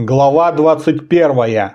Глава 21.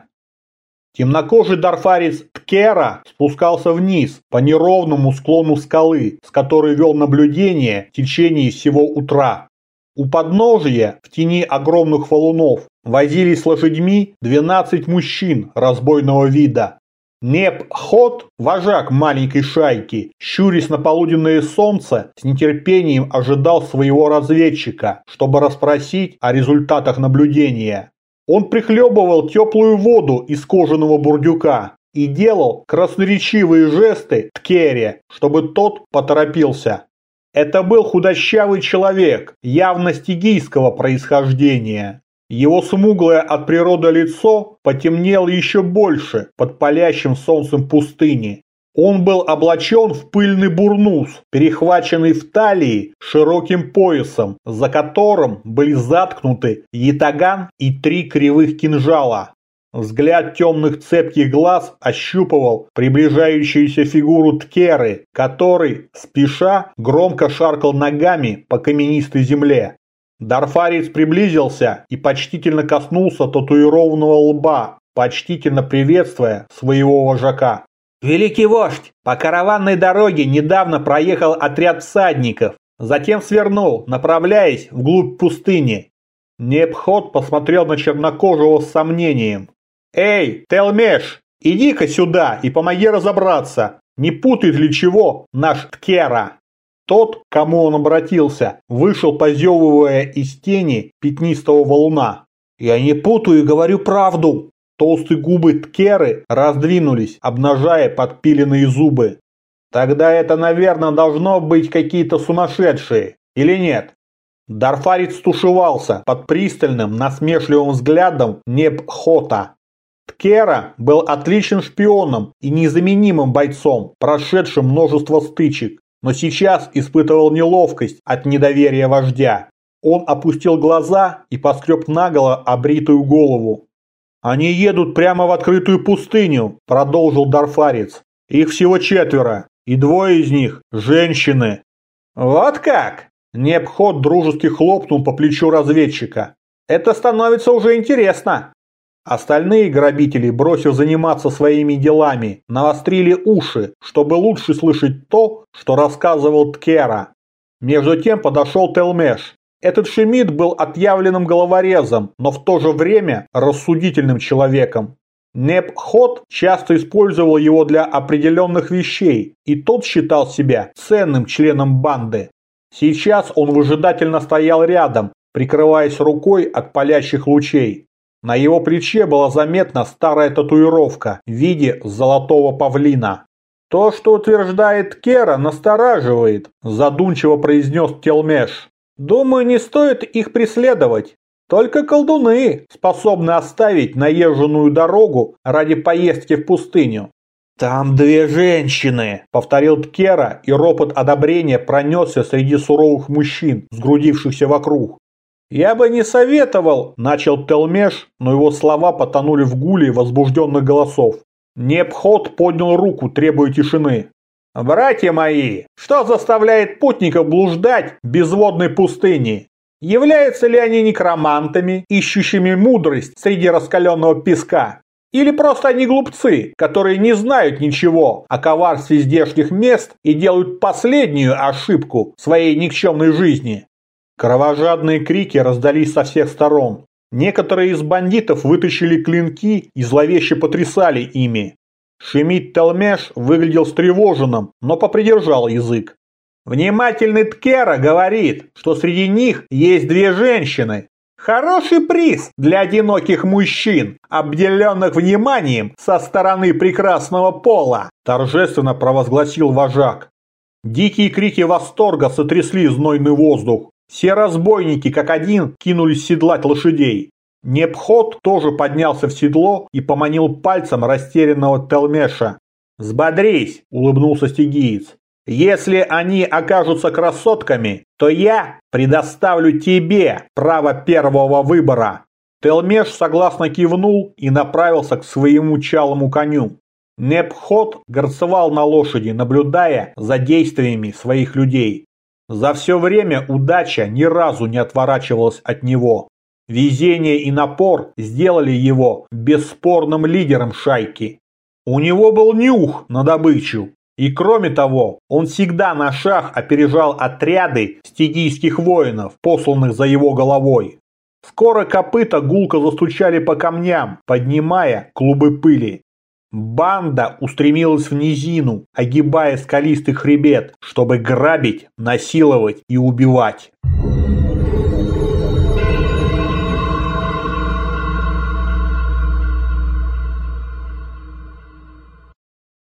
Темнокожий дарфарец Ткера спускался вниз по неровному склону скалы, с которой вел наблюдение в течение всего утра. У подножия, в тени огромных валунов, возились с лошадьми 12 мужчин разбойного вида. Неп Хот, вожак маленькой шайки, щурясь на полуденное солнце, с нетерпением ожидал своего разведчика, чтобы расспросить о результатах наблюдения. Он прихлебывал теплую воду из кожаного бурдюка и делал красноречивые жесты Ткере, чтобы тот поторопился. Это был худощавый человек, явно стигийского происхождения. Его смуглое от природы лицо потемнело еще больше под палящим солнцем пустыни, он был облачен в пыльный бурнус, перехваченный в талии широким поясом, за которым были заткнуты ятаган и три кривых кинжала. Взгляд темных цепких глаз ощупывал приближающуюся фигуру Ткеры, который, спеша, громко шаркал ногами по каменистой земле. Дарфарец приблизился и почтительно коснулся татуированного лба, почтительно приветствуя своего вожака. «Великий вождь, по караванной дороге недавно проехал отряд всадников, затем свернул, направляясь вглубь пустыни». Непхот посмотрел на чернокожего с сомнением. «Эй, Телмеш, иди-ка сюда и помоги разобраться, не путает ли чего наш Ткера?» Тот, к кому он обратился, вышел, позевывая из тени пятнистого валуна. «Я не путаю и говорю правду», Толстые губы Ткеры раздвинулись, обнажая подпиленные зубы. Тогда это, наверное, должно быть какие-то сумасшедшие, или нет? Дарфарец стушевался под пристальным, насмешливым взглядом Непхота. Ткера был отличным шпионом и незаменимым бойцом, прошедшим множество стычек, но сейчас испытывал неловкость от недоверия вождя. Он опустил глаза и поскреб наголо обритую голову. «Они едут прямо в открытую пустыню», – продолжил Дарфарец. «Их всего четверо, и двое из них – женщины». «Вот как?» – Непход дружески хлопнул по плечу разведчика. «Это становится уже интересно». Остальные грабители, бросив заниматься своими делами, навострили уши, чтобы лучше слышать то, что рассказывал Ткера. Между тем подошел Телмеш. Этот Шемид был отъявленным головорезом, но в то же время рассудительным человеком. Непхот часто использовал его для определенных вещей, и тот считал себя ценным членом банды. Сейчас он выжидательно стоял рядом, прикрываясь рукой от палящих лучей. На его плече была заметна старая татуировка в виде золотого павлина. «То, что утверждает Кера, настораживает», – задумчиво произнес Телмеш. Думаю, не стоит их преследовать. Только колдуны способны оставить наезженную дорогу ради поездки в пустыню. «Там две женщины», — повторил Ткера, и ропот одобрения пронесся среди суровых мужчин, сгрудившихся вокруг. «Я бы не советовал», — начал Телмеш, но его слова потонули в гуле возбужденных голосов. Непход поднял руку, требуя тишины. Братья мои, что заставляет путников блуждать в безводной пустыне? Являются ли они некромантами, ищущими мудрость среди раскаленного песка? Или просто они глупцы, которые не знают ничего о коварстве здешних мест и делают последнюю ошибку своей никчемной жизни? Кровожадные крики раздались со всех сторон. Некоторые из бандитов вытащили клинки и зловеще потрясали ими. Шемид Телмеш выглядел встревоженным, но попридержал язык. Внимательный Ткера говорит, что среди них есть две женщины. Хороший приз для одиноких мужчин, обделенных вниманием со стороны прекрасного пола, торжественно провозгласил вожак. Дикие крики восторга сотрясли знойный воздух. Все разбойники, как один, кинулись седлать лошадей. Непход тоже поднялся в седло и поманил пальцем растерянного Телмеша. «Сбодрись!» – улыбнулся стигиец. «Если они окажутся красотками, то я предоставлю тебе право первого выбора». Телмеш согласно кивнул и направился к своему чалому коню. Непход горцевал на лошади, наблюдая за действиями своих людей. За все время удача ни разу не отворачивалась от него. Везение и напор сделали его бесспорным лидером шайки. У него был нюх на добычу. И кроме того, он всегда на шаг опережал отряды стигийских воинов, посланных за его головой. Скоро копыта гулко застучали по камням, поднимая клубы пыли. Банда устремилась в низину, огибая скалистый хребет, чтобы грабить, насиловать и убивать.